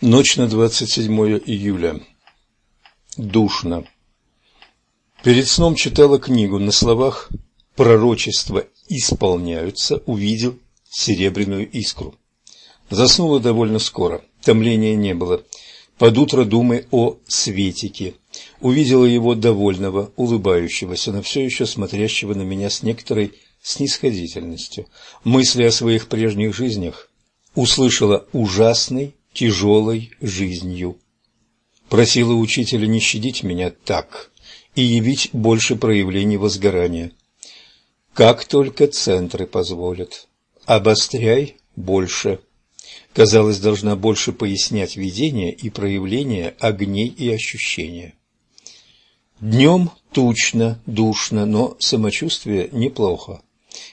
Ночь на 27 июля. Душно. Перед сном читала книгу на словах «Пророчества исполняются», увидел серебряную искру. Заснула довольно скоро, томления не было. Под утро думай о Светике. Увидела его довольного, улыбающегося, но все еще смотрящего на меня с некоторой снисходительностью. Мысли о своих прежних жизнях услышала ужасный тяжелой жизнью. Просила учителя не щадить меня так и явить больше проявлений возгорания. Как только центры позволят. Обостряй больше. Казалось, должна больше пояснять видение и проявление огней и ощущения. Днем тучно, душно, но самочувствие неплохо.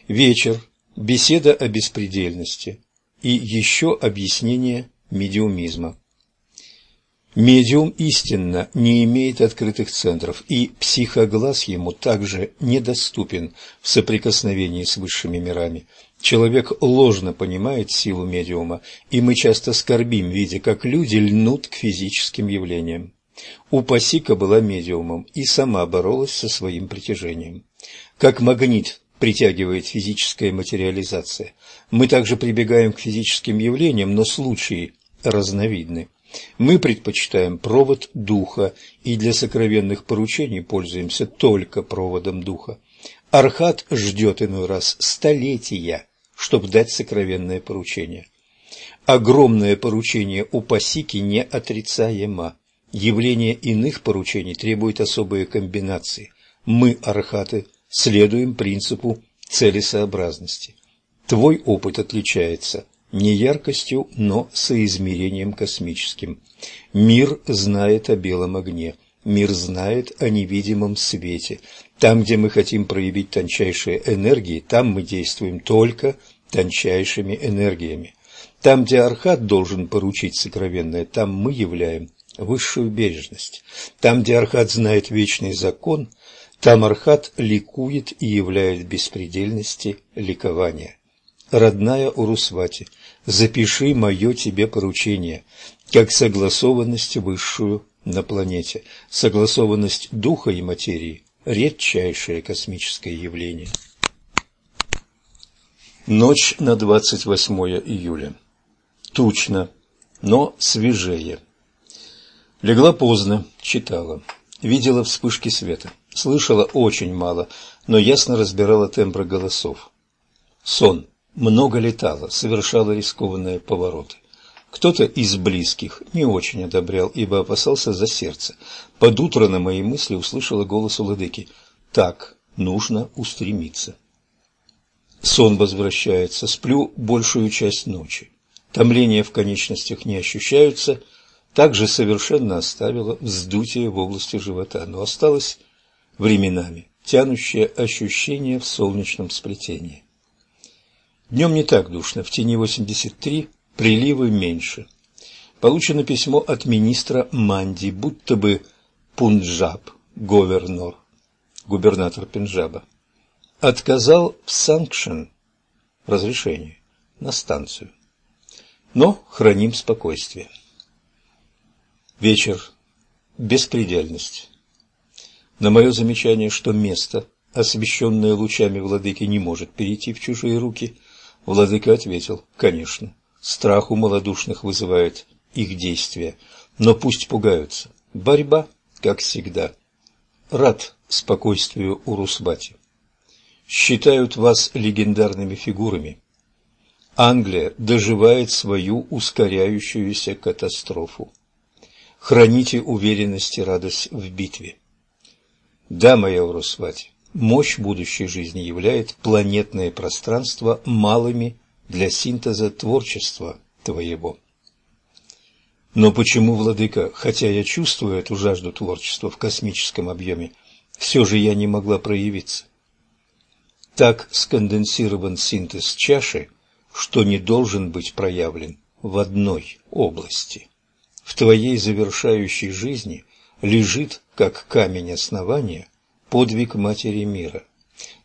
Вечер, беседа о беспредельности и еще объяснение медиумизма. Медиум истинно не имеет открытых центров, и психоглаз ему также недоступен в соприкосновении с высшими мирами. Человек ложно понимает силу медиума, и мы часто скорбим, видя, как люди льнут к физическим явлениям. У Пасика была медиумом и сама боролась со своим притяжением. Как магнит притягивает физическая материализация. Мы также прибегаем к физическим явлениям, но случаи разновидны. Мы предпочитаем провод духа и для сокровенных поручений пользуемся только проводом духа. Архат ждет иной раз столетия, чтобы дать сокровенное поручение. Огромное поручение у Пасики неотрицаемо. Явление иных поручений требует особые комбинации. Мы, архаты, следуем принципу целесообразности. Твой опыт отличается не яркостью, но соизмерением космическим. Мир знает о белом огне, мир знает о невидимом свете. Там, где мы хотим проявить тончайшие энергии, там мы действуем только тончайшими энергиями. Там, где Архат должен поручить сокровенное, там мы являем высшую бережность. Там, где Архат знает вечный закон, там Архат ликует и являет беспредельности ликования. Родная Урусвати, запиши мое тебе поручение, как согласованность высшую на планете. Согласованность духа и материи – редчайшее космическое явление. Ночь на 28 июля. Тучно, но свежее. Легла поздно, читала. Видела вспышки света. Слышала очень мало, но ясно разбирала тембры голосов. Сон много летала, совершала рискованные повороты. Кто-то из близких не очень одобрял, ибо опасался за сердце. Под утро на мои мысли услышала голос Уладыки. «Так, нужно устремиться». Сон возвращается, сплю большую часть ночи. Томления в конечностях не ощущаются, также совершенно оставила вздутие в области живота, но осталось временами тянущее ощущение в солнечном сплетении. Днем не так душно, в тени 83, приливы меньше. Получено письмо от министра Манди, будто бы Пунджаб, говернор, губернатор Пенджаба, отказал в санкшен, разрешении, на станцию. Но храним спокойствие. Вечер. Беспредельность. На мое замечание, что место, освещенное лучами владыки, не может перейти в чужие руки, Владыка ответил, конечно, страх у малодушных вызывает их действия, но пусть пугаются. Борьба, как всегда. Рад спокойствию Урусбати. Считают вас легендарными фигурами. Англия доживает свою ускоряющуюся катастрофу. Храните уверенность и радость в битве. Да, моя Урусвати, Мощь будущей жизни являет планетное пространство малыми для синтеза творчества твоего. Но почему, владыка, хотя я чувствую эту жажду творчества в космическом объеме, все же я не могла проявиться? Так сконденсирован синтез чаши, что не должен быть проявлен в одной области. В твоей завершающей жизни лежит, как камень основания, подвиг Матери Мира.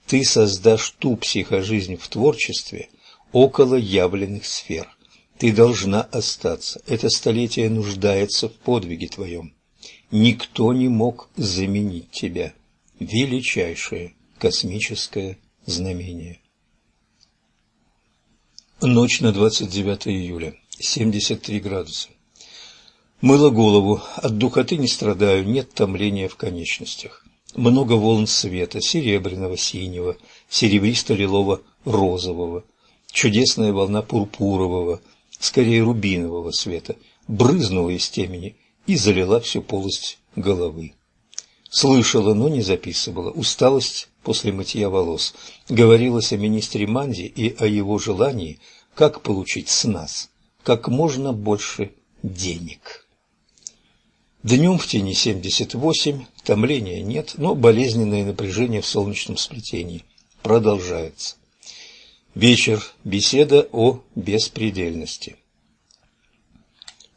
Ты создашь ту психожизнь в творчестве около явленных сфер. Ты должна остаться. Это столетие нуждается в подвиге твоем. Никто не мог заменить тебя. Величайшее космическое знамение. Ночь на 29 июля. 73 градуса. Мыло голову, от духоты не страдаю, нет томления в конечностях. Много волн света, серебряного, синего, серебристо-лилово-розового, чудесная волна пурпурового, скорее рубинового света, брызнула из темени и залила всю полость головы. Слышала, но не записывала. Усталость после мытья волос. Говорилось о министре Манди и о его желании, как получить с нас как можно больше денег. Днем в тени 78, томления нет, но болезненное напряжение в солнечном сплетении продолжается. Вечер. Беседа о беспредельности.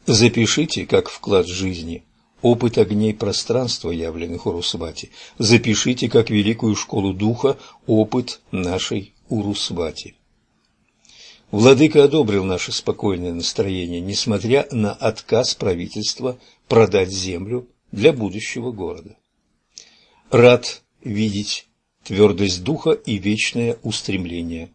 Запишите, как вклад жизни, опыт огней пространства, явленных Урусвати. Запишите, как великую школу духа, опыт нашей Урусвати. Владыка одобрил наше спокойное настроение, несмотря на отказ правительства продать землю для будущего города. Рад видеть твердость духа и вечное устремление.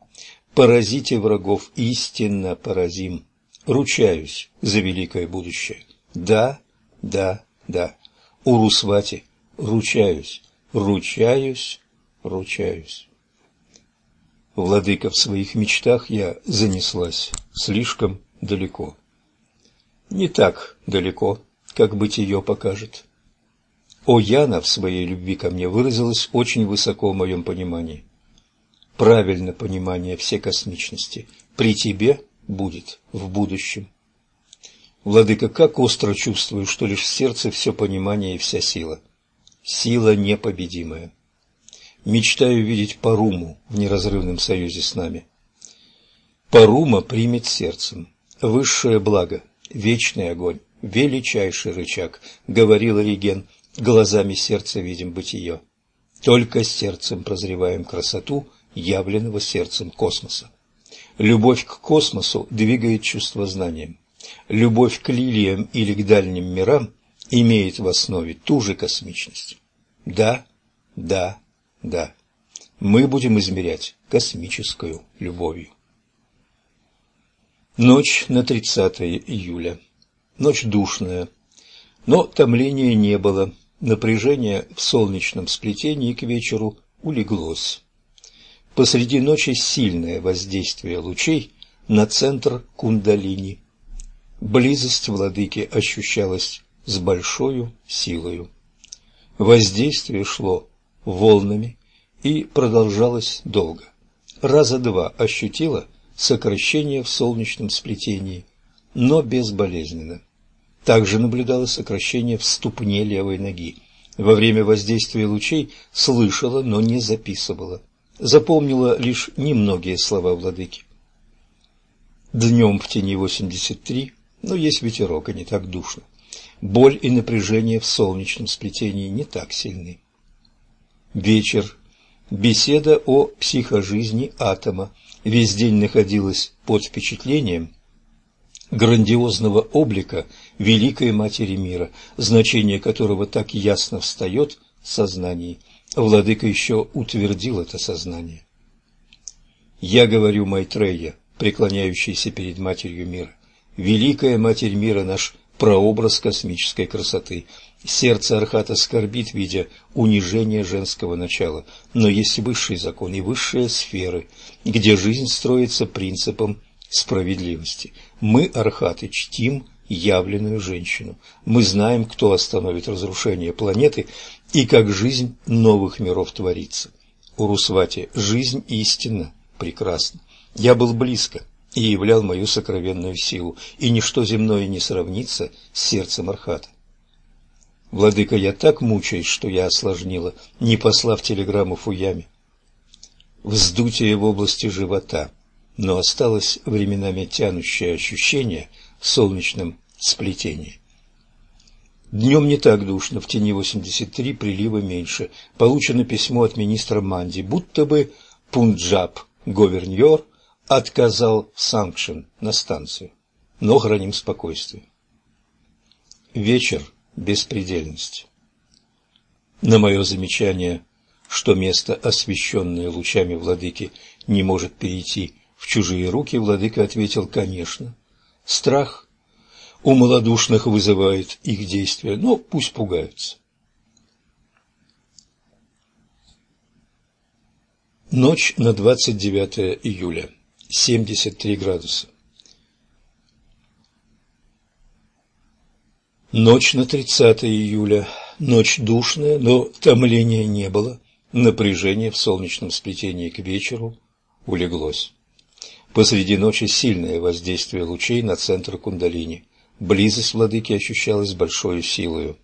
Поразите врагов, истинно поразим. Ручаюсь за великое будущее. Да, да, да. Урусвати, ручаюсь, ручаюсь, ручаюсь. Владыка, в своих мечтах я занеслась слишком далеко. Не так далеко, как быть ее покажет. О Яна в своей любви ко мне выразилась очень высоко в моем понимании. Правильно понимание всей космичности при тебе будет в будущем. Владыка, как остро чувствую, что лишь в сердце все понимание и вся сила. Сила непобедимая. Мечтаю видеть Паруму в неразрывном союзе с нами. Парума примет сердцем. Высшее благо, вечный огонь, величайший рычаг, говорил Риген, глазами сердца видим бытие. Только сердцем прозреваем красоту явленного сердцем космоса. Любовь к космосу двигает чувство знанием. Любовь к лилиям или к дальним мирам имеет в основе ту же космичность. Да, да, да, мы будем измерять космическую любовью. Ночь на 30 июля. Ночь душная, но томления не было. Напряжение в солнечном сплетении к вечеру улеглось. Посреди ночи сильное воздействие лучей на центр кундалини. Близость владыки ощущалась с большой силою. Воздействие шло волнами и продолжалось долго. Раза два ощутила сокращение в солнечном сплетении, но безболезненно. Также наблюдала сокращение в ступне левой ноги. Во время воздействия лучей слышала, но не записывала. Запомнила лишь немногие слова владыки. Днем в тени 83, но есть ветерок, и не так душно. Боль и напряжение в солнечном сплетении не так сильны. Вечер. Беседа о психожизни атома. Весь день находилась под впечатлением грандиозного облика Великой Матери Мира, значение которого так ясно встает в сознании. Владыка еще утвердил это сознание. Я говорю Майтрея, преклоняющийся перед Матерью Мира. Великая Матерь Мира – наш прообраз космической красоты – Сердце Архата скорбит, видя унижение женского начала, но есть высший закон и высшие сферы, где жизнь строится принципом справедливости. Мы, Архаты, чтим явленную женщину. Мы знаем, кто остановит разрушение планеты и как жизнь новых миров творится. Урусвати, жизнь истинна, прекрасна. Я был близко и являл мою сокровенную силу, и ничто земное не сравнится с сердцем Архата. Владыка, я так мучаюсь, что я осложнила, не послав телеграмму Фуяме. Вздутие в области живота, но осталось временами тянущее ощущение в солнечном сплетении. Днем не так душно, в тени 83 прилива меньше. Получено письмо от министра Манди, будто бы Пунджаб, говерньор, отказал санкшен на станцию. но храним спокойствие. Вечер беспредельности. На мое замечание, что место, освещенное лучами владыки, не может перейти в чужие руки, владыка ответил «конечно». Страх у малодушных вызывает их действия, но пусть пугаются. Ночь на 29 июля. 73 градуса. Ночь на 30 июля. Ночь душная, но томления не было. Напряжение в солнечном сплетении к вечеру улеглось. Посреди ночи сильное воздействие лучей на центр кундалини. Близость владыки ощущалась большой силою.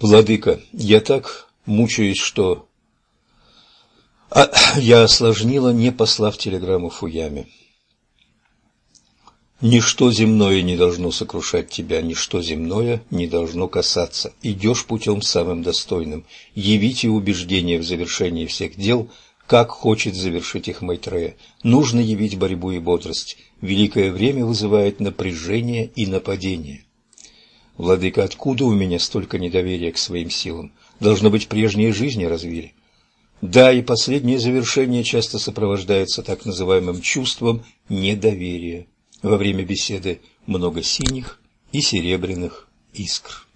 Владыка, я так мучаюсь, что... А, я осложнила, не послав телеграмму Фуяме. Ничто земное не должно сокрушать тебя, ничто земное не должно касаться. Идешь путем самым достойным. Явите убеждение в завершении всех дел, как хочет завершить их Майтрея. Нужно явить борьбу и бодрость. Великое время вызывает напряжение и нападение. Владыка, откуда у меня столько недоверия к своим силам? Должно быть, прежние жизни развили. Да, и последнее завершение часто сопровождается так называемым чувством недоверия. Во время беседы много синих и серебряных искр.